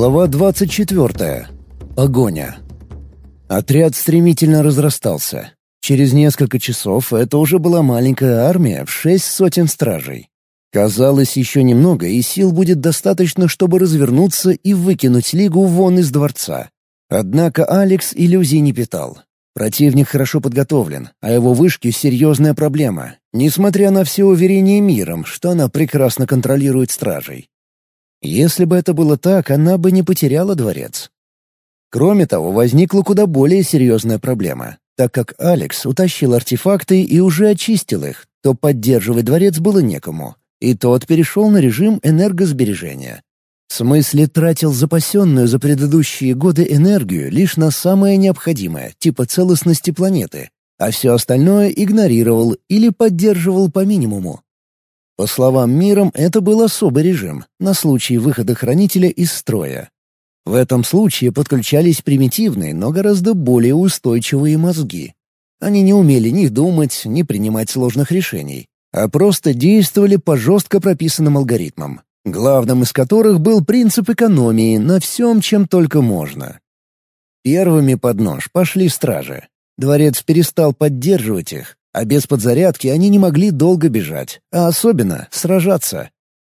Глава 24. Погоня. Отряд стремительно разрастался. Через несколько часов это уже была маленькая армия в шесть сотен стражей. Казалось, еще немного, и сил будет достаточно, чтобы развернуться и выкинуть Лигу вон из дворца. Однако Алекс иллюзий не питал. Противник хорошо подготовлен, а его вышки — серьезная проблема, несмотря на все уверения миром, что она прекрасно контролирует стражей. Если бы это было так, она бы не потеряла дворец. Кроме того, возникла куда более серьезная проблема. Так как Алекс утащил артефакты и уже очистил их, то поддерживать дворец было некому, и тот перешел на режим энергосбережения. В смысле, тратил запасенную за предыдущие годы энергию лишь на самое необходимое, типа целостности планеты, а все остальное игнорировал или поддерживал по минимуму. По словам миром, это был особый режим, на случай выхода хранителя из строя. В этом случае подключались примитивные, но гораздо более устойчивые мозги. Они не умели ни думать, ни принимать сложных решений, а просто действовали по жестко прописанным алгоритмам, главным из которых был принцип экономии на всем, чем только можно. Первыми под нож пошли стражи. Дворец перестал поддерживать их, а без подзарядки они не могли долго бежать, а особенно сражаться.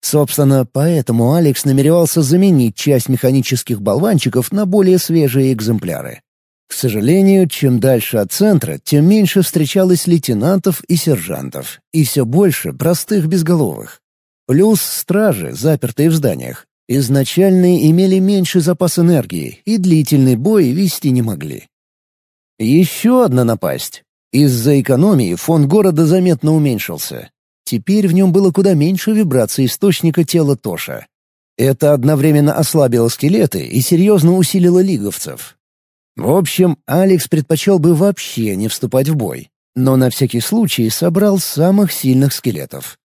Собственно, поэтому Алекс намеревался заменить часть механических болванчиков на более свежие экземпляры. К сожалению, чем дальше от центра, тем меньше встречалось лейтенантов и сержантов, и все больше простых безголовых. Плюс стражи, запертые в зданиях, изначально имели меньший запас энергии и длительный бой вести не могли. Еще одна напасть из-за экономии фон города заметно уменьшился. Теперь в нем было куда меньше вибраций источника тела Тоша. Это одновременно ослабило скелеты и серьезно усилило лиговцев. В общем, Алекс предпочел бы вообще не вступать в бой, но на всякий случай собрал самых сильных скелетов.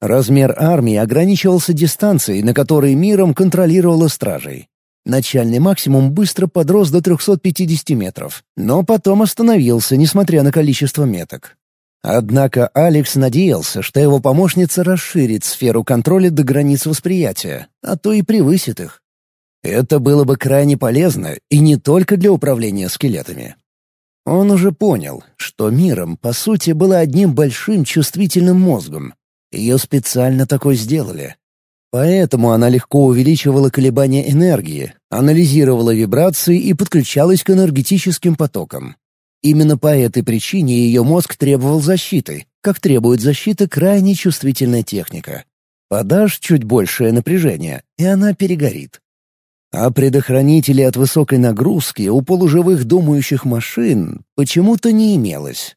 Размер армии ограничивался дистанцией, на которой миром контролировала стражей. Начальный максимум быстро подрос до 350 метров, но потом остановился, несмотря на количество меток. Однако Алекс надеялся, что его помощница расширит сферу контроля до границ восприятия, а то и превысит их. Это было бы крайне полезно и не только для управления скелетами. Он уже понял, что миром, по сути, было одним большим чувствительным мозгом. Ее специально такой сделали. Поэтому она легко увеличивала колебания энергии, анализировала вибрации и подключалась к энергетическим потокам. Именно по этой причине ее мозг требовал защиты, как требует защиты крайне чувствительная техника. Подашь чуть большее напряжение, и она перегорит. А предохранителей от высокой нагрузки у полуживых думающих машин почему-то не имелось.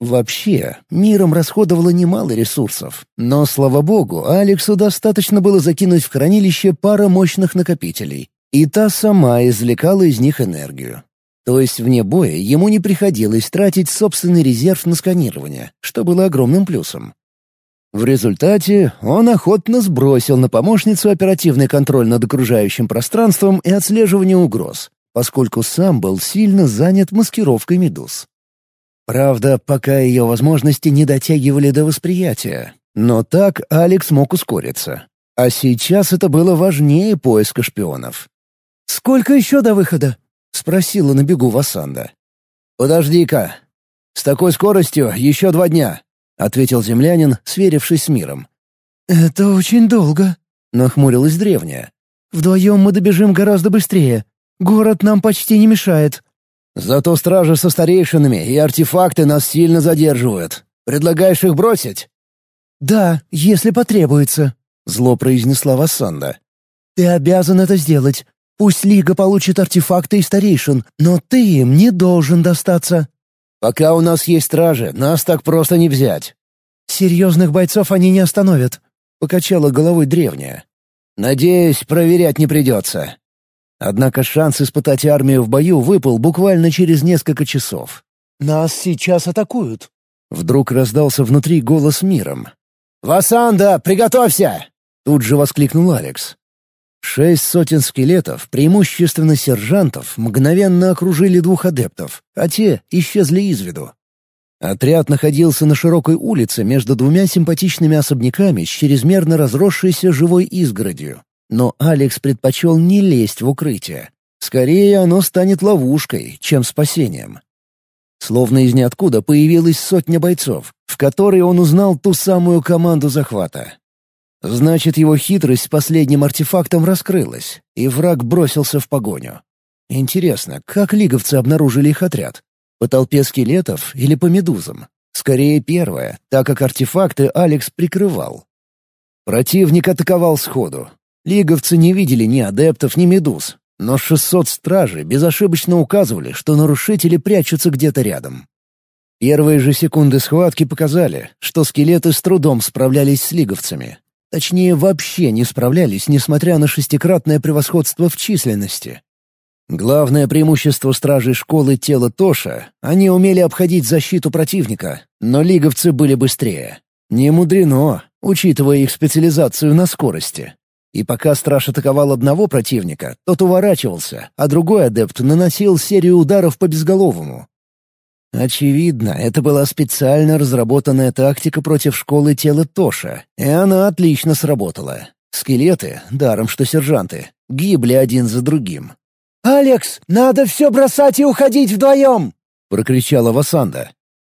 Вообще, миром расходовало немало ресурсов, но, слава богу, Алексу достаточно было закинуть в хранилище пара мощных накопителей, и та сама извлекала из них энергию. То есть вне боя ему не приходилось тратить собственный резерв на сканирование, что было огромным плюсом. В результате он охотно сбросил на помощницу оперативный контроль над окружающим пространством и отслеживание угроз, поскольку сам был сильно занят маскировкой медуз. Правда, пока ее возможности не дотягивали до восприятия. Но так Алекс мог ускориться. А сейчас это было важнее поиска шпионов. «Сколько еще до выхода?» — спросила на бегу Васанда. «Подожди-ка. С такой скоростью еще два дня», — ответил землянин, сверившись с миром. «Это очень долго», — нахмурилась древняя. «Вдвоем мы добежим гораздо быстрее. Город нам почти не мешает. Зато стражи со старейшинами и артефакты нас сильно задерживают. Предлагаешь их бросить?» «Да, если потребуется», — зло произнесла Вассанда. «Ты обязан это сделать. Пусть Лига получит артефакты и старейшин, но ты им не должен достаться». «Пока у нас есть стражи, нас так просто не взять». «Серьезных бойцов они не остановят», — покачала головой древняя. «Надеюсь, проверять не придется. Однако шанс испытать армию в бою выпал буквально через несколько часов. «Нас сейчас атакуют!» Вдруг раздался внутри голос миром. «Васанда, приготовься!» Тут же воскликнул Алекс. Шесть сотен скелетов, преимущественно сержантов, мгновенно окружили двух адептов, а те исчезли из виду. Отряд находился на широкой улице между двумя симпатичными особняками с чрезмерно разросшейся живой изгородью. Но Алекс предпочел не лезть в укрытие. Скорее, оно станет ловушкой, чем спасением. Словно из ниоткуда появилась сотня бойцов, в которой он узнал ту самую команду захвата. Значит, его хитрость с последним артефактом раскрылась, и враг бросился в погоню. Интересно, как лиговцы обнаружили их отряд? По толпе скелетов или по медузам? Скорее первое, так как артефакты Алекс прикрывал. Противник атаковал сходу. Лиговцы не видели ни адептов, ни медуз, но 600 стражей безошибочно указывали, что нарушители прячутся где-то рядом. Первые же секунды схватки показали, что скелеты с трудом справлялись с лиговцами. Точнее, вообще не справлялись, несмотря на шестикратное превосходство в численности. Главное преимущество стражей школы тела Тоша — они умели обходить защиту противника, но лиговцы были быстрее. Не мудрено, учитывая их специализацию на скорости. И пока страж атаковал одного противника, тот уворачивался, а другой адепт наносил серию ударов по безголовому. Очевидно, это была специально разработанная тактика против школы тела Тоша, и она отлично сработала. Скелеты, даром что сержанты, гибли один за другим. «Алекс, надо все бросать и уходить вдвоем!» — прокричала Васанда.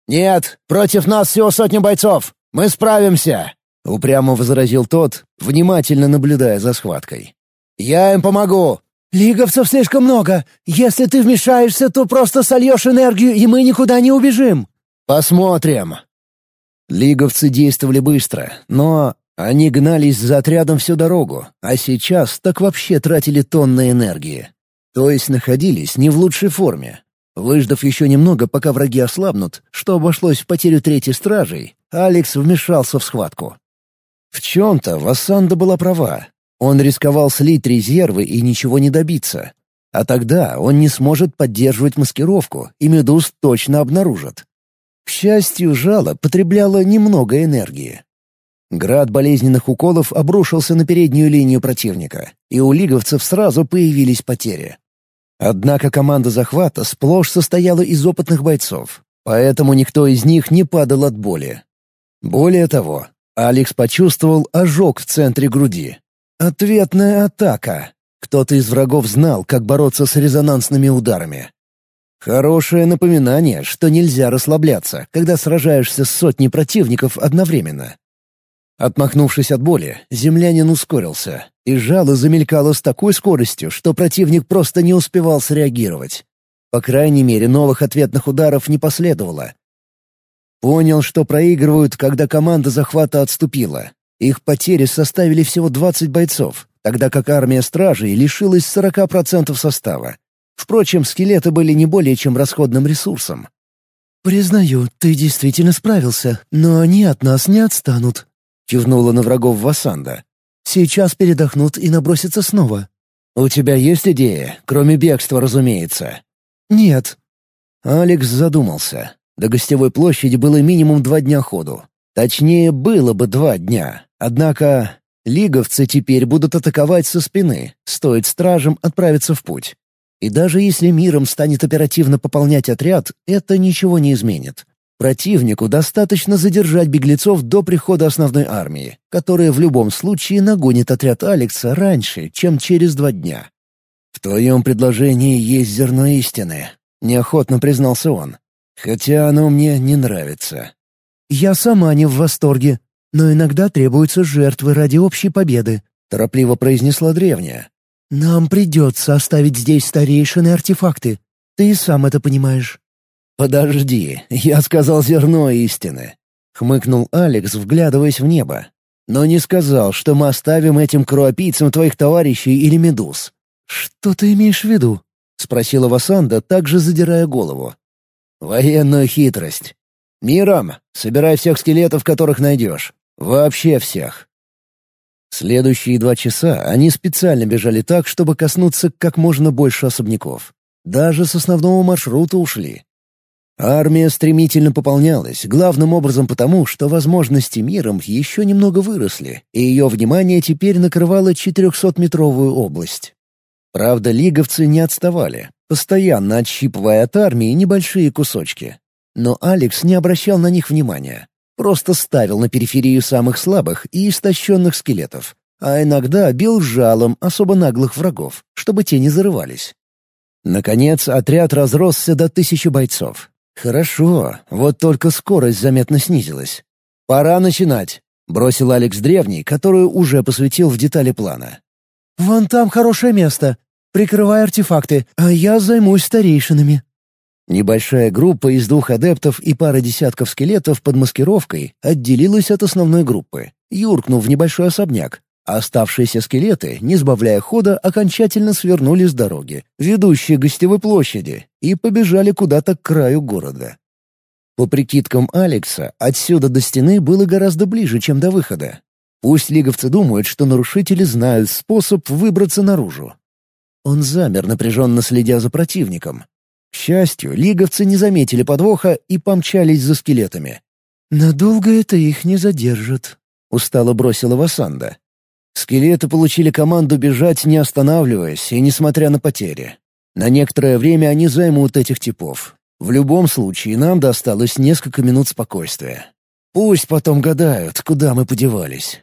«Нет, против нас всего сотня бойцов. Мы справимся!» — упрямо возразил тот, внимательно наблюдая за схваткой. «Я им помогу!» «Лиговцев слишком много. Если ты вмешаешься, то просто сольешь энергию, и мы никуда не убежим». «Посмотрим». Лиговцы действовали быстро, но они гнались за отрядом всю дорогу, а сейчас так вообще тратили тонны энергии. То есть находились не в лучшей форме. Выждав еще немного, пока враги ослабнут, что обошлось в потерю третьей стражей, Алекс вмешался в схватку. В чем-то Вассанда была права. Он рисковал слить резервы и ничего не добиться. А тогда он не сможет поддерживать маскировку, и Медуз точно обнаружат. К счастью, жало потребляло немного энергии. Град болезненных уколов обрушился на переднюю линию противника, и у лиговцев сразу появились потери. Однако команда захвата сплошь состояла из опытных бойцов, поэтому никто из них не падал от боли. Более того, Алекс почувствовал ожог в центре груди. Ответная атака. Кто-то из врагов знал, как бороться с резонансными ударами. Хорошее напоминание, что нельзя расслабляться, когда сражаешься с сотней противников одновременно. Отмахнувшись от боли, землянин ускорился, и жало замелькало с такой скоростью, что противник просто не успевал среагировать. По крайней мере, новых ответных ударов не последовало, Понял, что проигрывают, когда команда захвата отступила. Их потери составили всего 20 бойцов, тогда как армия стражей лишилась 40% состава. Впрочем, скелеты были не более чем расходным ресурсом. «Признаю, ты действительно справился, но они от нас не отстанут», — кивнула на врагов Васанда. «Сейчас передохнут и набросятся снова». «У тебя есть идея, кроме бегства, разумеется?» «Нет». Алекс задумался. До гостевой площади было минимум два дня ходу. Точнее, было бы два дня. Однако лиговцы теперь будут атаковать со спины, стоит стражам отправиться в путь. И даже если миром станет оперативно пополнять отряд, это ничего не изменит. Противнику достаточно задержать беглецов до прихода основной армии, которая в любом случае нагонит отряд Алекса раньше, чем через два дня. «В твоем предложении есть зерно истины», — неохотно признался он. Хотя оно мне не нравится. «Я сама не в восторге, но иногда требуются жертвы ради общей победы», — торопливо произнесла древняя. «Нам придется оставить здесь старейшины артефакты. Ты и сам это понимаешь». «Подожди, я сказал зерно истины», — хмыкнул Алекс, вглядываясь в небо. «Но не сказал, что мы оставим этим кровопийцам твоих товарищей или медуз». «Что ты имеешь в виду?» — спросила Васанда, также задирая голову. Военную хитрость. Миром, собирай всех скелетов, которых найдешь. Вообще всех. Следующие два часа они специально бежали так, чтобы коснуться как можно больше особняков. Даже с основного маршрута ушли. Армия стремительно пополнялась, главным образом потому, что возможности миром еще немного выросли, и ее внимание теперь накрывало 400-метровую область. Правда, лиговцы не отставали, постоянно отщипывая от армии небольшие кусочки. Но Алекс не обращал на них внимания. Просто ставил на периферию самых слабых и истощенных скелетов, а иногда бил жалом особо наглых врагов, чтобы те не зарывались. Наконец, отряд разросся до тысячи бойцов. Хорошо, вот только скорость заметно снизилась. «Пора начинать», — бросил Алекс Древний, которую уже посвятил в детали плана. «Вон там хорошее место. Прикрывай артефакты, а я займусь старейшинами». Небольшая группа из двух адептов и пары десятков скелетов под маскировкой отделилась от основной группы, юркнув в небольшой особняк, оставшиеся скелеты, не сбавляя хода, окончательно свернули с дороги, ведущей к гостевой площади, и побежали куда-то к краю города. По прикидкам Алекса, отсюда до стены было гораздо ближе, чем до выхода. Пусть лиговцы думают, что нарушители знают способ выбраться наружу. Он замер, напряженно следя за противником. К счастью, лиговцы не заметили подвоха и помчались за скелетами. «Надолго это их не задержит», — устало бросила Васанда. Скелеты получили команду бежать, не останавливаясь и несмотря на потери. На некоторое время они займут этих типов. В любом случае, нам досталось несколько минут спокойствия. Пусть потом гадают, куда мы подевались.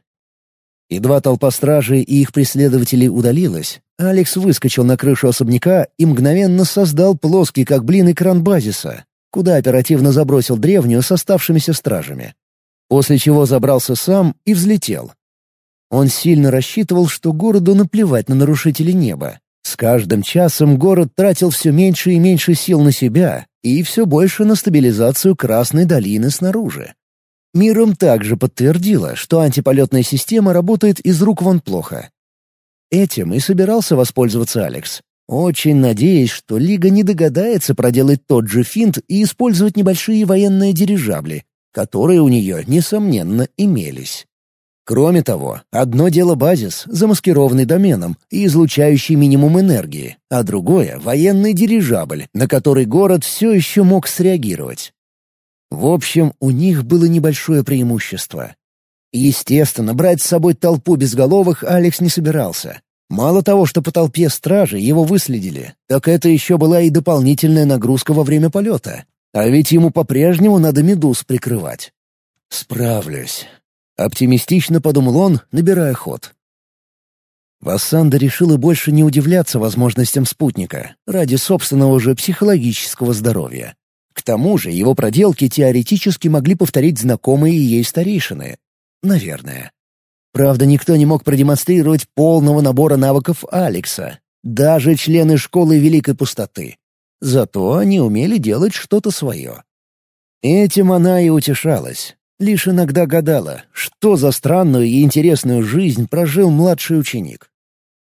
Едва толпа стражей и их преследователей удалилась, Алекс выскочил на крышу особняка и мгновенно создал плоский, как блин, экран базиса, куда оперативно забросил древнюю с оставшимися стражами. После чего забрался сам и взлетел, он сильно рассчитывал, что городу наплевать на нарушителей неба. С каждым часом город тратил все меньше и меньше сил на себя и все больше на стабилизацию Красной долины снаружи. Миром также подтвердила, что антиполетная система работает из рук вон плохо. Этим и собирался воспользоваться Алекс, очень надеясь, что Лига не догадается проделать тот же финт и использовать небольшие военные дирижабли, которые у нее, несомненно, имелись. Кроме того, одно дело базис, замаскированный доменом и излучающий минимум энергии, а другое — военный дирижабль, на который город все еще мог среагировать. В общем, у них было небольшое преимущество. Естественно, брать с собой толпу безголовых Алекс не собирался. Мало того, что по толпе стражи его выследили, так это еще была и дополнительная нагрузка во время полета. А ведь ему по-прежнему надо медуз прикрывать. «Справлюсь», Оптимистично подумал он, набирая ход. Вассанда решила больше не удивляться возможностям спутника ради собственного же психологического здоровья. К тому же его проделки теоретически могли повторить знакомые ей старейшины. Наверное. Правда, никто не мог продемонстрировать полного набора навыков Алекса, даже члены школы Великой Пустоты. Зато они умели делать что-то свое. Этим она и утешалась, Лишь иногда гадала, что за странную и интересную жизнь прожил младший ученик.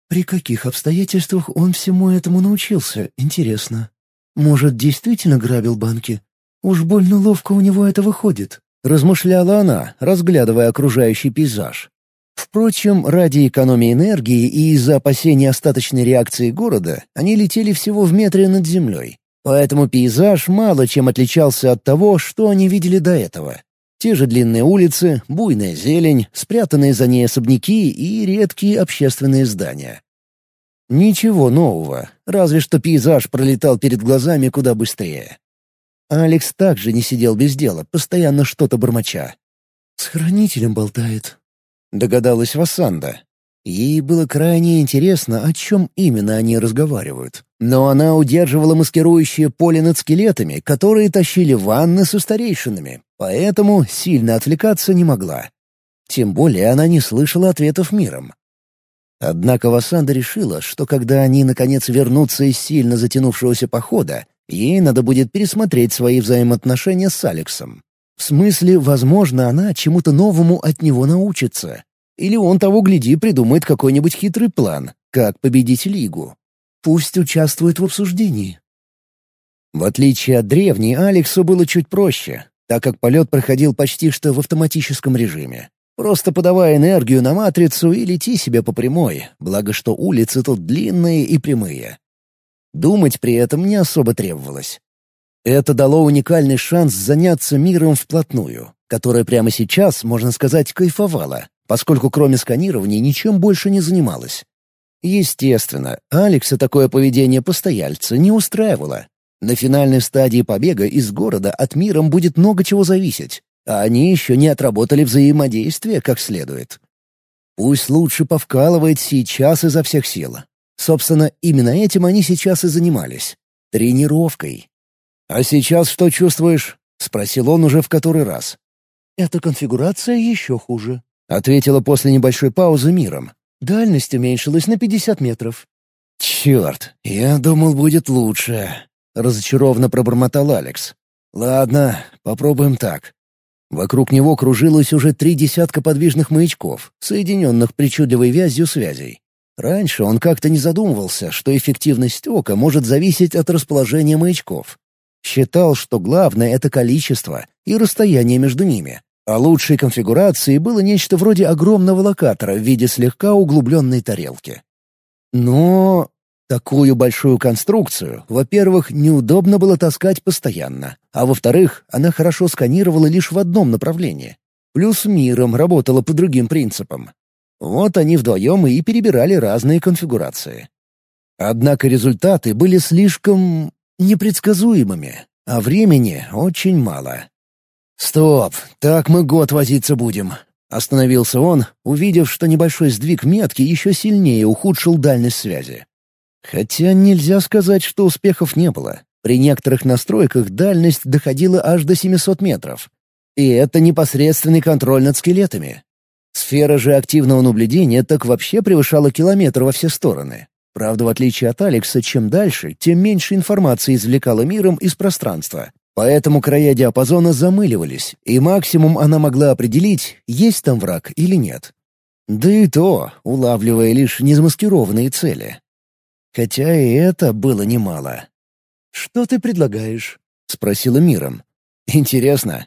При каких обстоятельствах он всему этому научился, интересно? Может, действительно грабил банки? Уж больно ловко у него это выходит, размышляла она, разглядывая окружающий пейзаж. Впрочем, ради экономии энергии и из-за опасения остаточной реакции города они летели всего в метре над землей. Поэтому пейзаж мало чем отличался от того, что они видели до этого. Те же длинные улицы, буйная зелень, спрятанные за ней особняки и редкие общественные здания. Ничего нового, разве что пейзаж пролетал перед глазами куда быстрее. Алекс также не сидел без дела, постоянно что-то бормоча. «С хранителем болтает», — догадалась Вассанда. Ей было крайне интересно, о чем именно они разговаривают. Но она удерживала маскирующее поле над скелетами, которые тащили ванны со старейшинами, поэтому сильно отвлекаться не могла. Тем более она не слышала ответов миром. Однако Васанда решила, что когда они наконец вернутся из сильно затянувшегося похода, ей надо будет пересмотреть свои взаимоотношения с Алексом. В смысле, возможно, она чему-то новому от него научится. Или он того гляди придумает какой-нибудь хитрый план, как победить Лигу. Пусть участвует в обсуждении. В отличие от древней, Алексу было чуть проще, так как полет проходил почти что в автоматическом режиме. Просто подавая энергию на матрицу и лети себе по прямой, благо что улицы тут длинные и прямые. Думать при этом не особо требовалось. Это дало уникальный шанс заняться миром вплотную, которое прямо сейчас, можно сказать, кайфовало, поскольку кроме сканирования ничем больше не занималась. Естественно, Алекса такое поведение постояльца не устраивало. На финальной стадии побега из города от миром будет много чего зависеть, а они еще не отработали взаимодействие как следует. Пусть лучше повкалывает сейчас изо всех сил. Собственно, именно этим они сейчас и занимались. Тренировкой. «А сейчас что чувствуешь?» — спросил он уже в который раз. «Эта конфигурация еще хуже», — ответила после небольшой паузы миром. «Дальность уменьшилась на 50 метров». «Черт, я думал, будет лучше», — разочарованно пробормотал Алекс. «Ладно, попробуем так». Вокруг него кружилось уже три десятка подвижных маячков, соединенных причудливой вязью связей. Раньше он как-то не задумывался, что эффективность ока может зависеть от расположения маячков. Считал, что главное — это количество и расстояние между ними. А лучшей конфигурацией было нечто вроде огромного локатора в виде слегка углубленной тарелки. Но такую большую конструкцию, во-первых, неудобно было таскать постоянно, а во-вторых, она хорошо сканировала лишь в одном направлении. Плюс миром работала по другим принципам. Вот они вдвоем и перебирали разные конфигурации. Однако результаты были слишком непредсказуемыми, а времени очень мало. «Стоп, так мы год возиться будем», — остановился он, увидев, что небольшой сдвиг метки еще сильнее ухудшил дальность связи. Хотя нельзя сказать, что успехов не было. При некоторых настройках дальность доходила аж до 700 метров. И это непосредственный контроль над скелетами. Сфера же активного наблюдения так вообще превышала километр во все стороны. Правда, в отличие от Алекса, чем дальше, тем меньше информации извлекала миром из пространства. Поэтому края диапазона замыливались, и максимум она могла определить, есть там враг или нет. Да и то, улавливая лишь незамаскированные цели. Хотя и это было немало. «Что ты предлагаешь?» — спросила миром. «Интересно».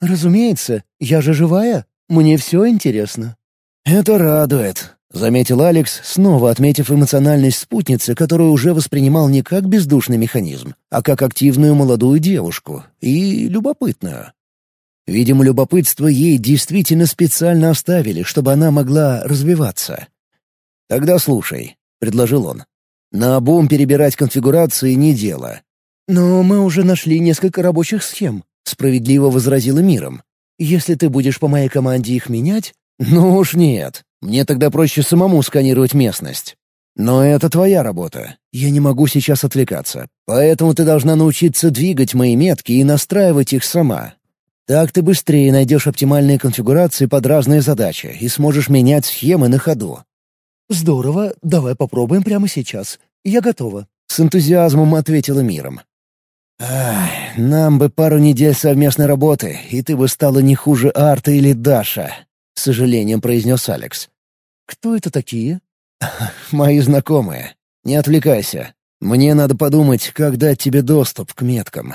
«Разумеется, я же живая. Мне все интересно». «Это радует», — заметил Алекс, снова отметив эмоциональность спутницы, которую уже воспринимал не как бездушный механизм, а как активную молодую девушку и любопытную. Видимо, любопытство ей действительно специально оставили, чтобы она могла развиваться. «Тогда слушай», — предложил он. «На обум перебирать конфигурации не дело». «Но мы уже нашли несколько рабочих схем», — справедливо возразила Миром. «Если ты будешь по моей команде их менять...» «Ну уж нет. Мне тогда проще самому сканировать местность. Но это твоя работа. Я не могу сейчас отвлекаться. Поэтому ты должна научиться двигать мои метки и настраивать их сама. Так ты быстрее найдешь оптимальные конфигурации под разные задачи и сможешь менять схемы на ходу. «Здорово, давай попробуем прямо сейчас. Я готова», — с энтузиазмом ответила миром. «Ах, нам бы пару недель совместной работы, и ты бы стала не хуже Арта или Даша», — с сожалением произнес Алекс. «Кто это такие?» «Мои знакомые. Не отвлекайся. Мне надо подумать, как дать тебе доступ к меткам.